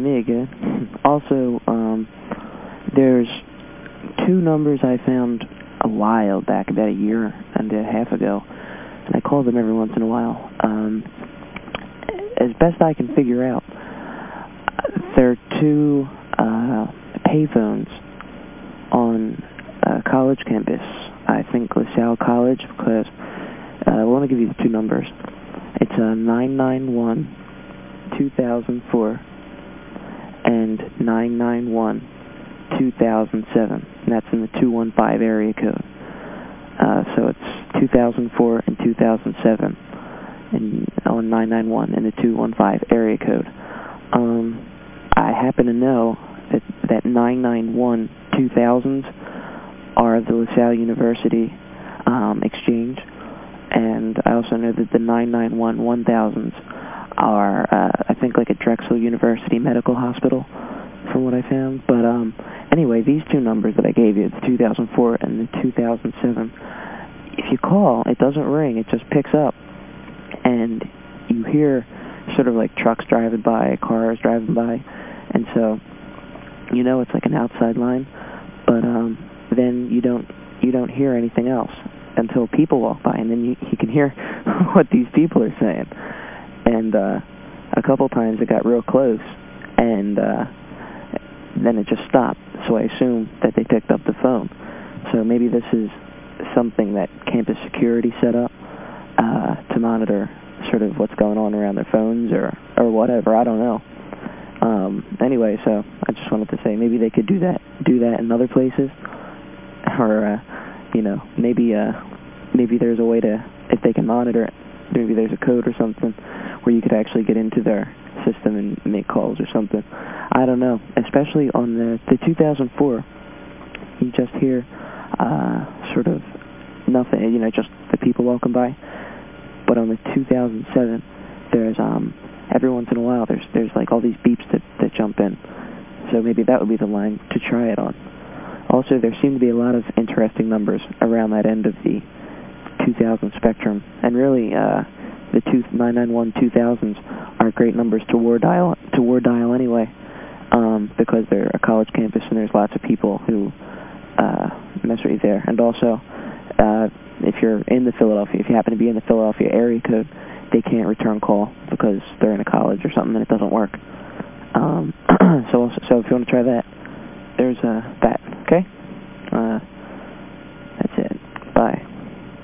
me again. Also, um, there's two numbers I found a while back, about a year and a half ago, and I call them every once in a while. Um, as best I can figure out, there are two uh, payphones on a college campus. I think LaSalle College, because uh, I want to give you the two numbers. It's a 991 2004 and 991 2007. And that's in the 215 area code. Uh, so it's 2004 and 2007 and on 991 in the 215 area code. Um, I happen to know that, that 991 2000s are the LaSalle University um, exchange, and I also know that the 991 1000s are, uh, I think, like a Drexel University Medical Hospital, from what I found. But um, anyway, these two numbers that I gave you, the 2004 and the 2007, if you call, it doesn't ring. It just picks up, and you hear sort of like trucks driving by, cars driving by, and so you know it's like an outside line, but um, then you don't you don't hear anything else until people walk by, and then you, you can hear what these people are saying. And uh, a couple times it got real close, and uh, then it just stopped. So I assume that they picked up the phone. So maybe this is something that campus security set up uh, to monitor sort of what's going on around their phones or, or whatever. I don't know. Um, anyway, so I just wanted to say maybe they could do that do that in other places, or you know maybe uh, maybe there's a way to if they can monitor it, maybe there's a code or something where you could actually get into their system and make calls or something. I don't know. Especially on the the 2004, you just hear uh, sort of nothing, you know, just the people walking by. But on the 2007, there's um every once in a while there's there's like all these beeps that, that jump in. So maybe that would be the line to try it on. Also, there seem to be a lot of interesting numbers around that end of the 2000 spectrum. And really, uh, the 991 2000s are great numbers to war dial, to war dial anyway, um, because they're a college campus and there's lots of people who uh, mess with you there. And also, uh, if you're in the Philadelphia, if you happen to be in the Philadelphia area code, they can't return call because they're in a college or something and it doesn't work. Um, so, so if you want to try that, there's uh, that, okay? Uh.